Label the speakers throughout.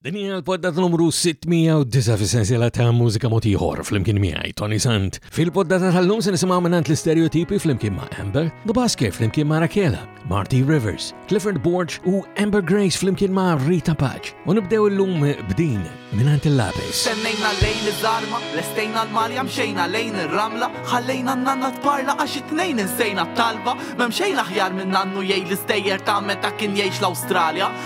Speaker 1: Din hija l-poddat numru 609 fis-sensiela ta' mużika mod ieħor flimkien miegħi Tony Sant. Fil-poddata tal-lum se nisimgħu minn l-istereotipi flimkien ma' Amber, The Basket flimkien ma' Rakela, Marty Rivers, Clifford Borg u Amber Grace flimkien ma' Rita Paċ. U nibdew illum b'din minn il-lapis.
Speaker 2: Semmejna lejn id-darma, lestejna l-marja mxejna lejn ir-ramla, ħallejna n-nanna tparla għax it-tnejn insejna t-talba, memxejn aħjar minn nannu jgħid l-istejjer ta' meta kien jgħix l-Awstralja,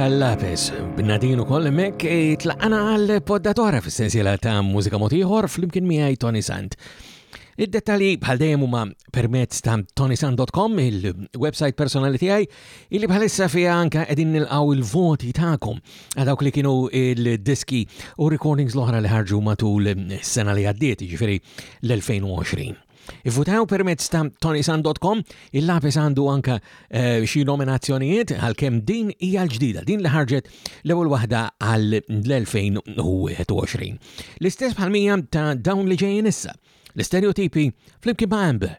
Speaker 1: tal-lapis. B'nadin ukoll mek eh, tlaqana għal poddatora fis-sensiela ta' mużika motiħor fl-imkien miegħi Tony Sant. Id-dettali bħal dejjem huma permezz ta' tonisan.com, il-website personali tiegħi, illi bħalissa fija anka qegħdin nilqgħu il-voti tagħkom għal dawk li kienu il-diski u recordings l-oħra li ħarġu matul is-sena li għaddiet, jiġifieri l-2020.
Speaker 3: Ivvutaw permezz ta' tonisan.com, il-lapis għandu anka eh, xi nominazzjonijiet għalkemm din hija l-ġdida, din li ħarġet l-ewwel waħda għal l-2021. L-istess bħal ta' dawn li ġejjin issa, l-istereotipi fl-imkien ma' Amber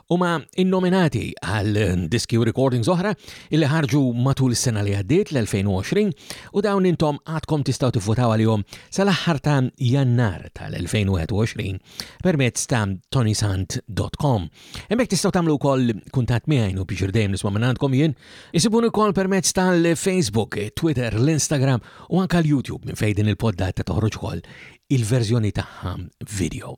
Speaker 3: huma innominati għal diski u recordings oħra illi ħarġu matul is-sena li għaddiet l-2020 u dawn intom għadkom tistgħu tivvotaw għalihom sal-aħħar ta' Jannar tal-2021 permezz ta' tonysant.com. Hemmhekk tistgħu tagħmlu wkoll kuntatt miegħi u biġir dejjem nisma' minn għandkom jien. Isibun ukoll permezz tal-Facebook, Twitter, l-Instagram u anke l-YouTube minn fejn din il-poddata toħroġ ukoll il-verżjoni tagħha video.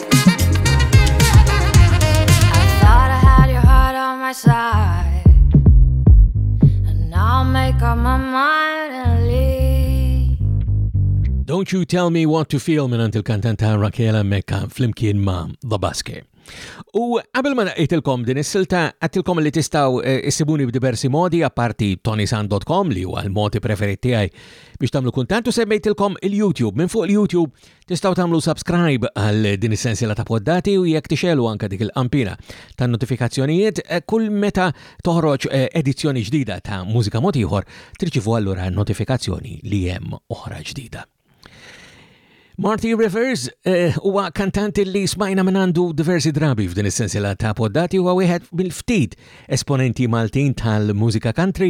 Speaker 3: Don't You Tell Me What to Feel
Speaker 4: minn il-kantanta Raquela Mecca flimkien ma' The Basket. U qabel ma naqqitilkom din is-silta, għattilkom li tistaw eh, issibuni b'diversi modi apparti tonisan.com li huwa l-modi preferit tiegħi biex tagħmlu kuntant u semmejtilkom il-YouTube. Minn fuq il-YouTube Tistgħu tagħmlu subscribe għal din is-sensiela ta' poddati u jekk tixelu anke dik il-qampina ta' notifikazzjonijiet eh, kull meta toħroġ eh, edizzjoni ġdida ta' Mużika Mod Ieħor tirċivu allura notifikazzjoni li hemm oħra ġdida. Marty Rivers eh, huwa uh, kantanti li smajna minn għandu diversi drabi f'din is-sensiela ta' poddati huwa wieħed mill-ftit esponenti Maltin tal-mużika country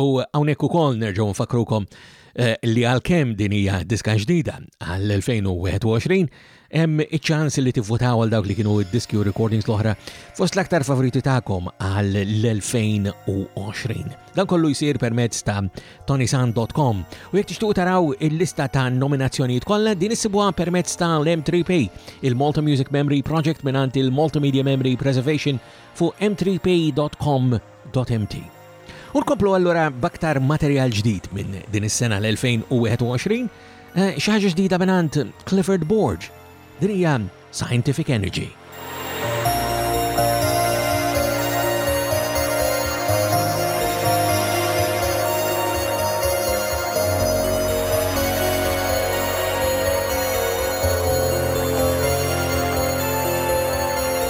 Speaker 1: U hawnhekk ukoll nerġgħu nfakrukom eh, li għalkemm din hija diska ġdida għall-2021 hemm iċ-ċans li tivvutaw għal dawk li kienu d-diski u recordings l-oħra fost l-aktar favoriti tagħkom għall-2020. Dan kollu jsir permezz ta' tonisan.com u jekk tixtuq taraw il-lista ta' nominazzjonijiet kollha din issibuha permezz ta' l-M3P, il-Malta Music Memory Project mingħand il-Malta Media Memory Preservation fuq m3p.com www.ecc.mt. U nkomplu allura b'aktar materjal ġdid minn din is-sena l-2021, eh, xi ħaġa ġdida mingħand Clifford Borg. Din hija Scientific Energy.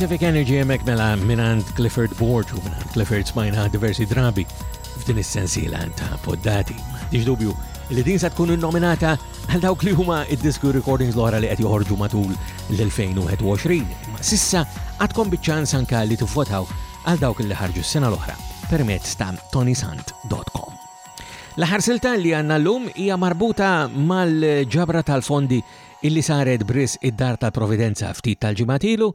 Speaker 1: Scientific Energy emek mela minant Clifford Borg u minant Clifford smajna diversi drabi f'din is-sensiela ta' poddati. Dix dubju
Speaker 5: li din sa tkun nominata għal dawk li huma id-disku recordings l-oħra li qed joħorġu matul l-2021. Ma sissa għadkom biċ-ċans anka li tivvotaw għal dawk li ħarġu s-sena l-oħra permezz ta' tonysant.com. L-aħħar silta li għandna llum hija marbuta mal-ġabra tal-fondi illi saret bris id-Dar tal-Providenza ftit tal-ġimatilu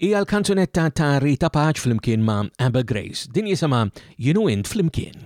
Speaker 5: hija l-kanzunetta ta' Rita Paċ flimkien ma' Abel Grace. Din jisimha Jinu Int flimkien.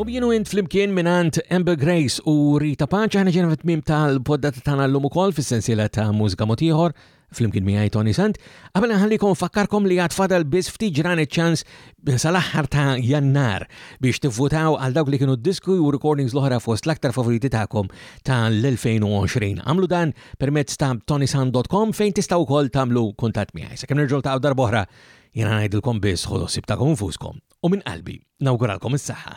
Speaker 1: U
Speaker 5: bjenu int flimkien minant Amber Grace u Rita Paċa ħana ġena fit-tmim tal-poddata tana l-lum ukoll fis-sensiela ta' mużika motiħor flimkien miħaj Tony Sant. Għabel ħallikom fakkarkom li għatfadal bis ftit ġran ċans sal-aħħar ta' jannar biex tivvutaw għal dawk li kienu disku u recordings l-oħra fost l-aktar favoriti ta'kom ta' l-2020. Għamlu dan permezz ta' tonisan.com fejn tistaw kol tamlu kuntat miħaj. Sakem nerġaw ta' darboħra Jiena ngħidilkom biss ħodu ħsieb tagħkom infuskom u minn qalbi nawguralkom is-saħħa.